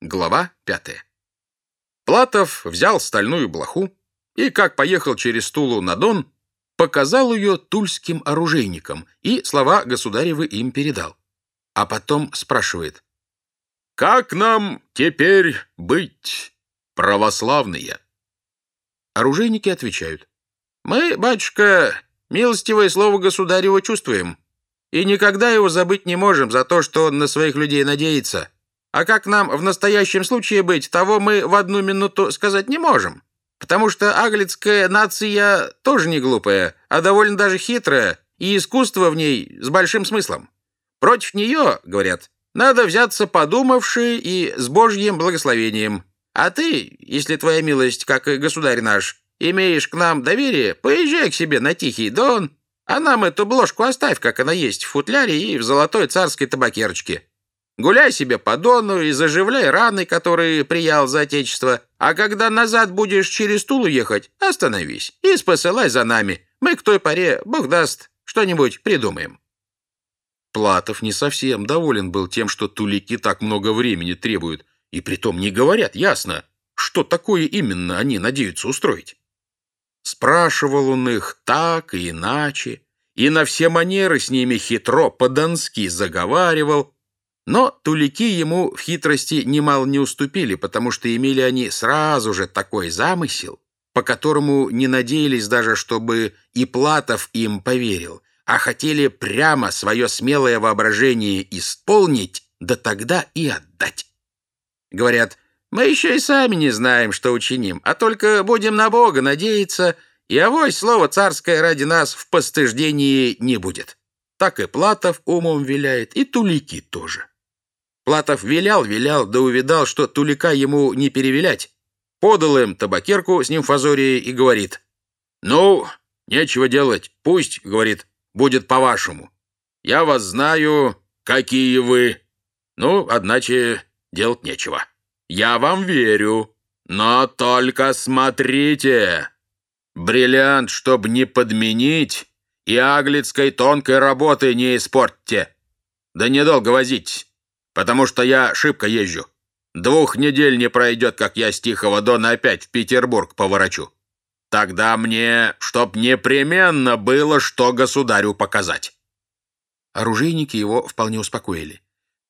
Глава пятая. Платов взял стальную блоху и, как поехал через Тулу на Дон, показал ее тульским оружейникам и слова государевы им передал. А потом спрашивает, «Как нам теперь быть, православные?» Оружейники отвечают, «Мы, батюшка, милостивое слово государева чувствуем, и никогда его забыть не можем за то, что он на своих людей надеется. А как нам в настоящем случае быть, того мы в одну минуту сказать не можем. Потому что аглицкая нация тоже не глупая, а довольно даже хитрая, и искусство в ней с большим смыслом. Против нее, говорят, надо взяться подумавши и с божьим благословением. А ты, если твоя милость, как и государь наш, имеешь к нам доверие, поезжай к себе на Тихий Дон, а нам эту бложку оставь, как она есть, в футляре и в золотой царской табакерочке. Гуляй себе по Дону и заживляй раны, которые приял за отечество. А когда назад будешь через Тулу ехать, остановись и спосылай за нами. Мы к той поре, бог даст, что-нибудь придумаем». Платов не совсем доволен был тем, что тулики так много времени требуют, и притом не говорят ясно, что такое именно они надеются устроить. Спрашивал он их так и иначе, и на все манеры с ними хитро по-донски заговаривал, но тулики ему в хитрости немало не уступили, потому что имели они сразу же такой замысел, по которому не надеялись даже, чтобы и Платов им поверил, а хотели прямо свое смелое воображение исполнить, да тогда и отдать. Говорят, мы еще и сами не знаем, что учиним, а только будем на Бога надеяться, и авось слово царское ради нас в постыждении не будет. Так и Платов умом виляет, и Тулики тоже. Платов вилял, вилял, да увидал, что Тулика ему не перевилять. Подал им табакерку с ним фазорией и говорит, «Ну, нечего делать, пусть, — говорит, — будет по-вашему. Я вас знаю, какие вы. Ну, одначе делать нечего». Я вам верю, но только смотрите. Бриллиант, чтоб не подменить, и аглицкой тонкой работы не испортьте. Да недолго возить, потому что я шибко езжу. Двух недель не пройдет, как я с Тихого Дона опять в Петербург поворачу. Тогда мне, чтоб непременно было, что государю показать. Оружейники его вполне успокоили.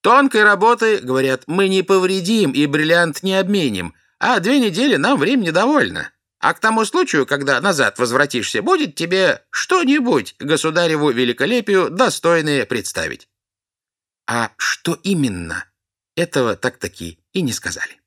Тонкой работы, говорят, мы не повредим и бриллиант не обменим, а две недели нам времени довольно. А к тому случаю, когда назад возвратишься, будет тебе что-нибудь государеву великолепию достойное представить. А что именно, этого так-таки и не сказали.